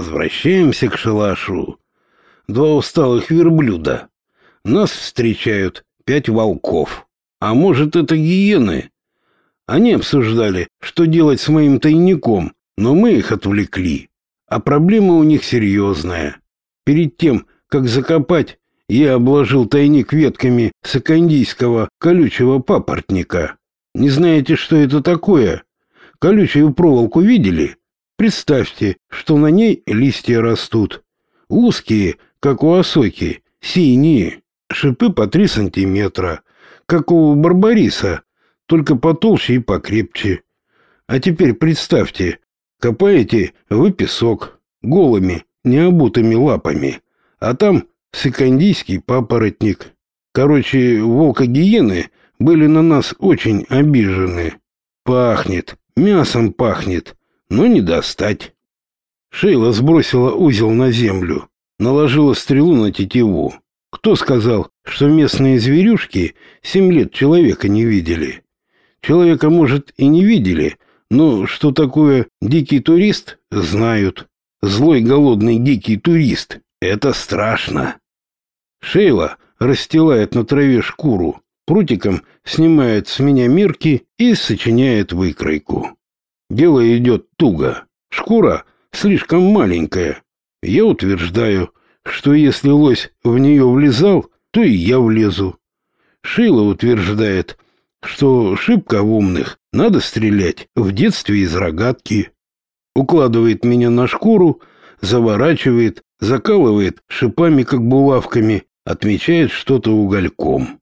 Возвращаемся к шалашу. Два усталых верблюда. Нас встречают пять волков. А может, это гиены? Они обсуждали, что делать с моим тайником, но мы их отвлекли. А проблема у них серьезная. Перед тем, как закопать, я обложил тайник ветками сакандийского колючего папоротника. Не знаете, что это такое? Колючую проволоку видели? Представьте, что на ней листья растут. Узкие, как у осоки, синие, шипы по три сантиметра, как у барбариса, только потолще и покрепче. А теперь представьте, копаете вы песок голыми, необутыми лапами, а там сыкандийский папоротник. Короче, волка-гиены были на нас очень обижены. Пахнет, мясом пахнет, но не достать. Шейла сбросила узел на землю, наложила стрелу на тетиву. Кто сказал, что местные зверюшки семь лет человека не видели? Человека, может, и не видели, но что такое дикий турист, знают. Злой голодный дикий турист — это страшно. Шейла расстилает на траве шкуру, прутиком снимает с меня мерки и сочиняет выкройку. Дело идет туго. Шкура слишком маленькая. Я утверждаю, что если лось в нее влезал, то и я влезу. Шейла утверждает, что шибко в умных надо стрелять в детстве из рогатки. Укладывает меня на шкуру, заворачивает, закалывает шипами, как булавками, отмечает что-то угольком.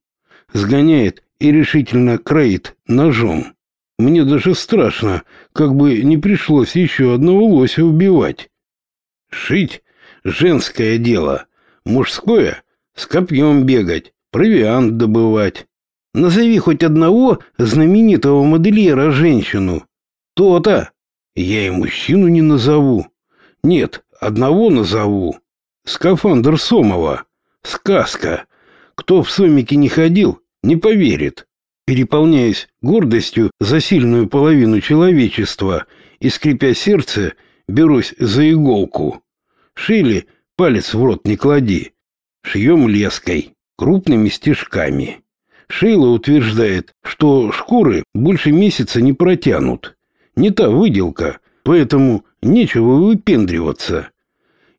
Сгоняет и решительно кроит ножом. Мне даже страшно, как бы не пришлось еще одного лося убивать. Шить — женское дело, мужское — с копьем бегать, провиант добывать. Назови хоть одного знаменитого модельера женщину. То-то. Я и мужчину не назову. Нет, одного назову. Скафандр Сомова. Сказка. Кто в Сомике не ходил, не поверит. Переполняясь гордостью за сильную половину человечества и скрипя сердце, берусь за иголку. Шили, палец в рот не клади. Шьем леской, крупными стежками. Шейла утверждает, что шкуры больше месяца не протянут. Не та выделка, поэтому нечего выпендриваться.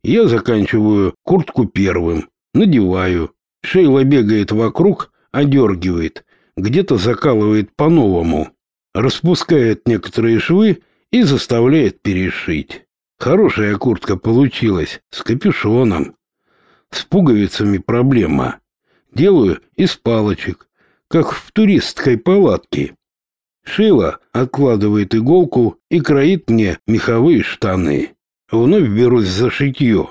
Я заканчиваю куртку первым, надеваю. Шейла бегает вокруг, одергивает, где-то закалывает по-новому, распускает некоторые швы и заставляет перешить. Хорошая куртка получилась, с капюшоном. С пуговицами проблема. Делаю из палочек, как в туристской палатке. Шила откладывает иголку и кроит мне меховые штаны. Вновь берусь за шитье.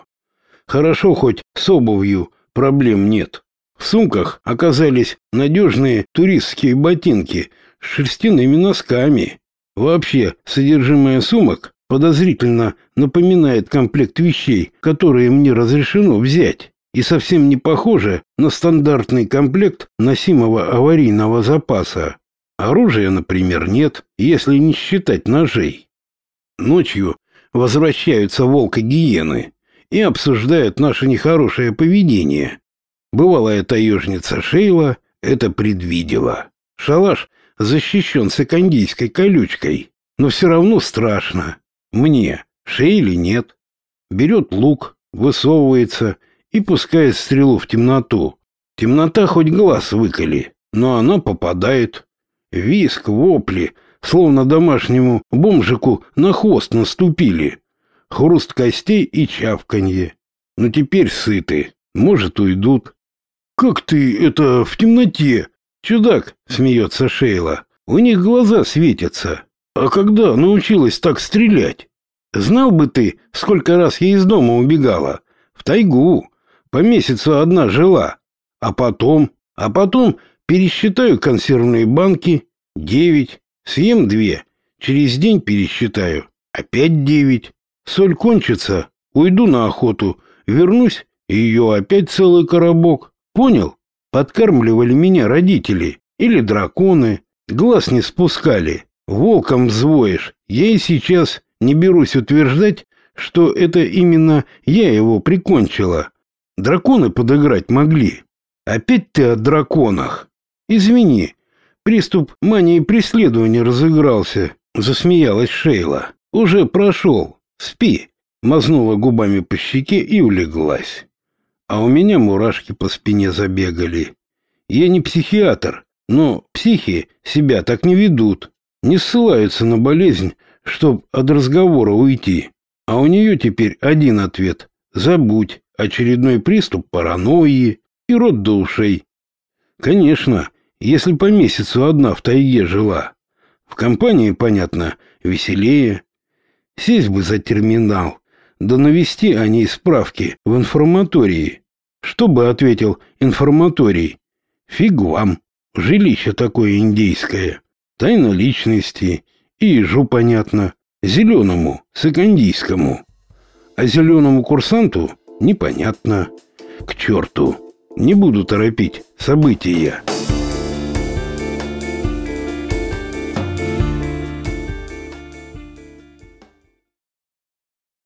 Хорошо хоть с обувью проблем нет. В сумках оказались надежные туристские ботинки с шерстяными носками. Вообще, содержимое сумок подозрительно напоминает комплект вещей, которые мне разрешено взять, и совсем не похоже на стандартный комплект носимого аварийного запаса. Оружия, например, нет, если не считать ножей. Ночью возвращаются волк и гиены и обсуждают наше нехорошее поведение. Бывалая таежница Шейла это предвидела. Шалаш защищен секондийской колючкой, но все равно страшно. Мне, Шейле нет. Берет лук, высовывается и пускает стрелу в темноту. Темнота хоть глаз выколи, но она попадает. Виск, вопли, словно домашнему бомжику на хвост наступили. Хруст костей и чавканье. Но теперь сыты, может, уйдут. «Как ты это в темноте?» «Чудак», — смеется Шейла. «У них глаза светятся. А когда научилась так стрелять? Знал бы ты, сколько раз я из дома убегала. В тайгу. По месяцу одна жила. А потом... А потом Пересчитаю консервные банки. Девять. Съем две. Через день пересчитаю. Опять девять. Соль кончится. Уйду на охоту. Вернусь, и ее опять целый коробок. Понял? Подкармливали меня родители. Или драконы. Глаз не спускали. Волком взвоишь. Я и сейчас не берусь утверждать, что это именно я его прикончила. Драконы подыграть могли. Опять ты о драконах. Извини, приступ мании преследования разыгрался, засмеялась Шейла. Уже прошел. Спи. Мазнула губами по щеке и улеглась. А у меня мурашки по спине забегали. Я не психиатр, но психи себя так не ведут. Не ссылаются на болезнь, чтоб от разговора уйти. А у нее теперь один ответ. Забудь. Очередной приступ паранойи и рот до ушей. Конечно, если по месяцу одна в тайге жила. В компании, понятно, веселее. Сесть бы за терминал, да навести о ней справки в информатории. Что бы ответил информаторий? Фиг вам, жилище такое индейское, тайна личности, и ежу понятно, зеленому, сыкандийскому. А зеленому курсанту непонятно. К черту, не буду торопить события.